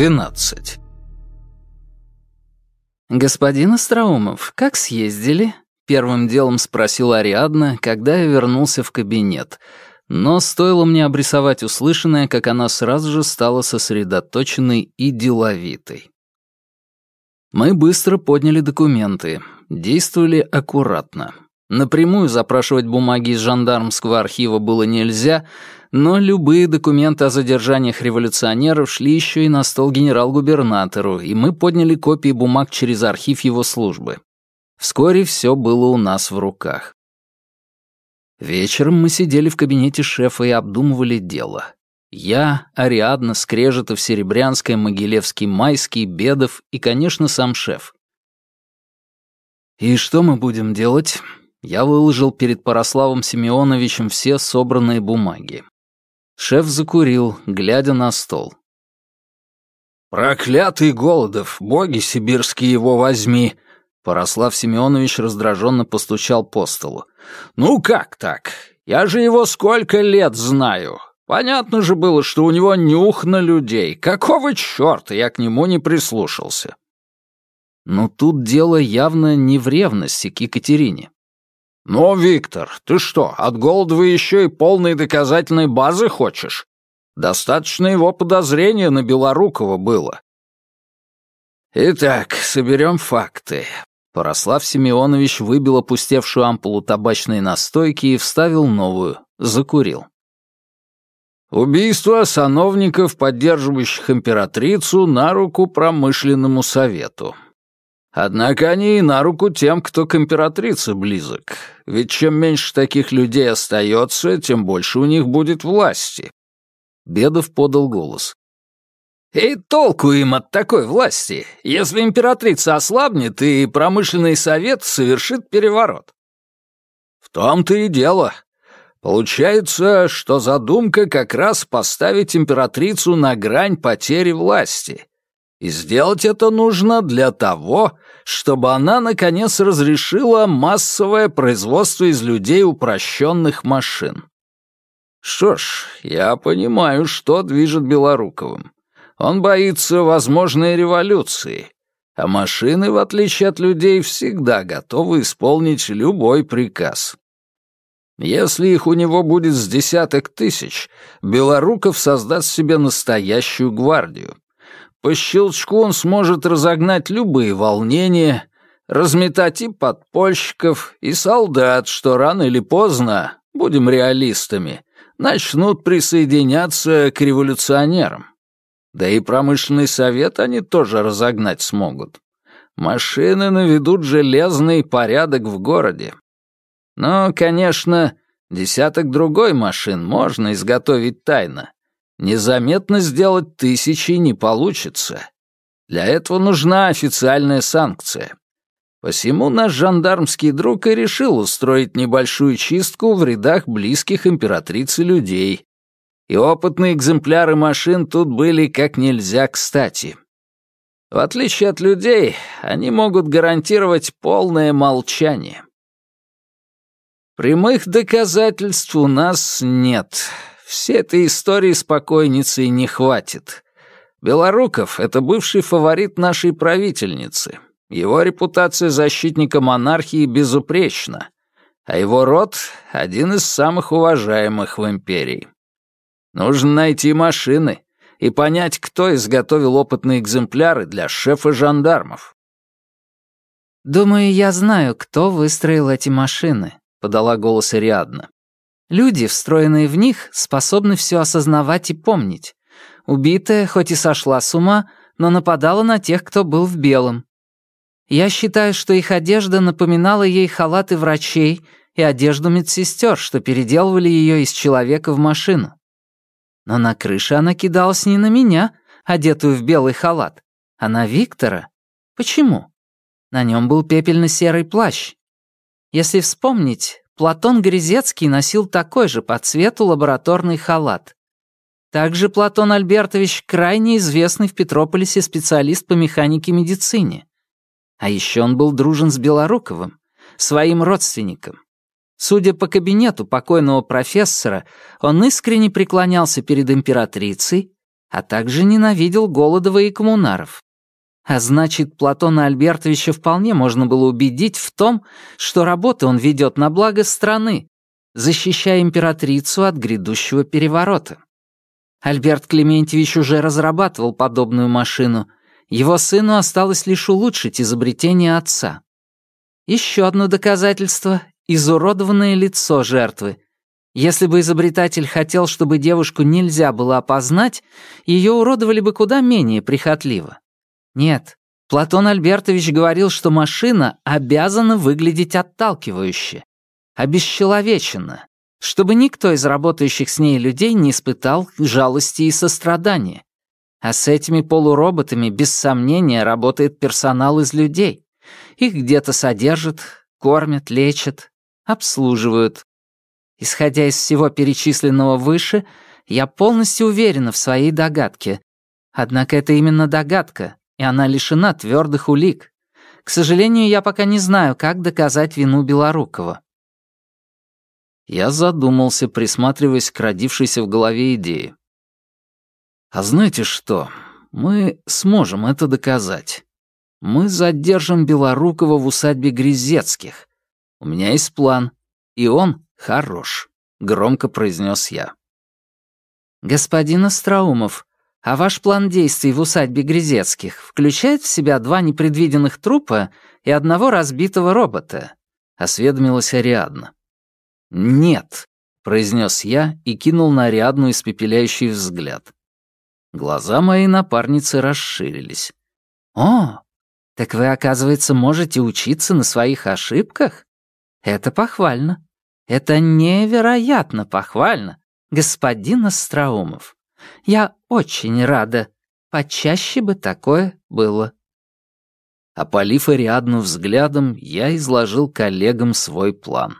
12. «Господин Остроумов, как съездили?» — первым делом спросила Ариадна, когда я вернулся в кабинет. Но стоило мне обрисовать услышанное, как она сразу же стала сосредоточенной и деловитой. Мы быстро подняли документы, действовали аккуратно. Напрямую запрашивать бумаги из жандармского архива было нельзя, но любые документы о задержаниях революционеров шли еще и на стол генерал-губернатору, и мы подняли копии бумаг через архив его службы. Вскоре все было у нас в руках. Вечером мы сидели в кабинете шефа и обдумывали дело. Я, Ариадна, Скрежетов, Серебрянская, Могилевский, Майский, Бедов и, конечно, сам шеф. «И что мы будем делать?» Я выложил перед Параславом Семеновичем все собранные бумаги. Шеф закурил, глядя на стол. «Проклятый Голодов, боги сибирские его возьми!» Порослав Семенович раздраженно постучал по столу. «Ну как так? Я же его сколько лет знаю. Понятно же было, что у него нюх на людей. Какого черта я к нему не прислушался?» Но тут дело явно не в ревности к Екатерине. «Ну, Виктор, ты что, от Голдова еще и полной доказательной базы хочешь? Достаточно его подозрения на Белорукова было». «Итак, соберем факты». Порослав Семенович выбил опустевшую ампулу табачной настойки и вставил новую, закурил. Убийство сановников, поддерживающих императрицу, на руку промышленному совету. Однако они и на руку тем, кто к императрице близок. Ведь чем меньше таких людей остается, тем больше у них будет власти. Бедов подал голос. И толку им от такой власти, если императрица ослабнет и промышленный совет совершит переворот. В том-то и дело. Получается, что задумка как раз поставить императрицу на грань потери власти. И сделать это нужно для того, чтобы она, наконец, разрешила массовое производство из людей упрощенных машин. Что ж, я понимаю, что движет Белоруковым. Он боится возможной революции, а машины, в отличие от людей, всегда готовы исполнить любой приказ. Если их у него будет с десяток тысяч, Белоруков создаст себе настоящую гвардию. По щелчку он сможет разогнать любые волнения, разметать и подпольщиков, и солдат, что рано или поздно, будем реалистами, начнут присоединяться к революционерам. Да и промышленный совет они тоже разогнать смогут. Машины наведут железный порядок в городе. Но, конечно, десяток другой машин можно изготовить тайно, Незаметно сделать тысячи не получится. Для этого нужна официальная санкция. Посему наш жандармский друг и решил устроить небольшую чистку в рядах близких императрицы людей. И опытные экземпляры машин тут были как нельзя кстати. В отличие от людей, они могут гарантировать полное молчание. Прямых доказательств у нас нет. Все этой истории с покойницей не хватит. Белоруков — это бывший фаворит нашей правительницы. Его репутация защитника монархии безупречна, а его род — один из самых уважаемых в империи. Нужно найти машины и понять, кто изготовил опытные экземпляры для шефа жандармов. «Думаю, я знаю, кто выстроил эти машины», — подала голос Ариадна. Люди, встроенные в них, способны все осознавать и помнить. Убитая, хоть и сошла с ума, но нападала на тех, кто был в белом. Я считаю, что их одежда напоминала ей халаты врачей и одежду медсестер, что переделывали ее из человека в машину. Но на крыше она кидалась не на меня, одетую в белый халат, а на Виктора. Почему? На нем был пепельно-серый плащ. Если вспомнить, Платон Грязецкий носил такой же по цвету лабораторный халат. Также Платон Альбертович крайне известный в Петрополисе специалист по механике медицине. А еще он был дружен с Белоруковым, своим родственником. Судя по кабинету покойного профессора, он искренне преклонялся перед императрицей, а также ненавидел Голодова и коммунаров. А значит, Платона Альбертовича вполне можно было убедить в том, что работы он ведет на благо страны, защищая императрицу от грядущего переворота. Альберт Клементьевич уже разрабатывал подобную машину. Его сыну осталось лишь улучшить изобретение отца. Еще одно доказательство — изуродованное лицо жертвы. Если бы изобретатель хотел, чтобы девушку нельзя было опознать, ее уродовали бы куда менее прихотливо. Нет, Платон Альбертович говорил, что машина обязана выглядеть отталкивающе, обесчеловеченно, чтобы никто из работающих с ней людей не испытал жалости и сострадания. А с этими полуроботами, без сомнения, работает персонал из людей. Их где-то содержат, кормят, лечат, обслуживают. Исходя из всего перечисленного выше, я полностью уверена в своей догадке. Однако это именно догадка, и она лишена твердых улик. К сожалению, я пока не знаю, как доказать вину Белорукова. Я задумался, присматриваясь к родившейся в голове идее. А знаете что? Мы сможем это доказать. Мы задержим Белорукова в усадьбе Грязецких. У меня есть план, и он хорош, громко произнес я. Господин Остроумов, а ваш план действий в усадьбе Грязецких включает в себя два непредвиденных трупа и одного разбитого робота? осведомилась Ариадна. «Нет», — произнес я и кинул на Ариадну испепеляющий взгляд. Глаза моей напарницы расширились. «О, так вы, оказывается, можете учиться на своих ошибках? Это похвально. Это невероятно похвально, господин Остроумов. Я очень рада. Почаще бы такое было». Опалив Ариадну взглядом, я изложил коллегам свой план.